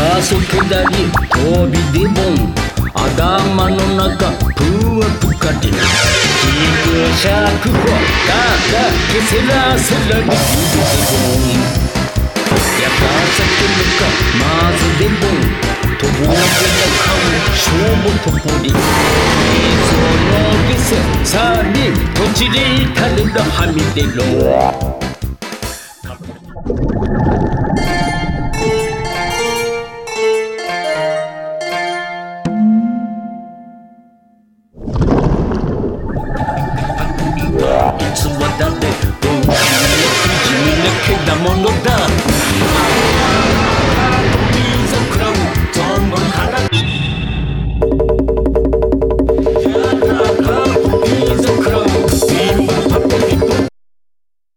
ガソ下り飛びでボン頭の中プワプカリジグシャクフォカカケセラセラリビデボンやかさけるかまずでボン飛ぼうぜなかも勝負とぽりそのゲセさにとちりたれるはみ出ろいつは誰どう君のくじみ抜けなものだ。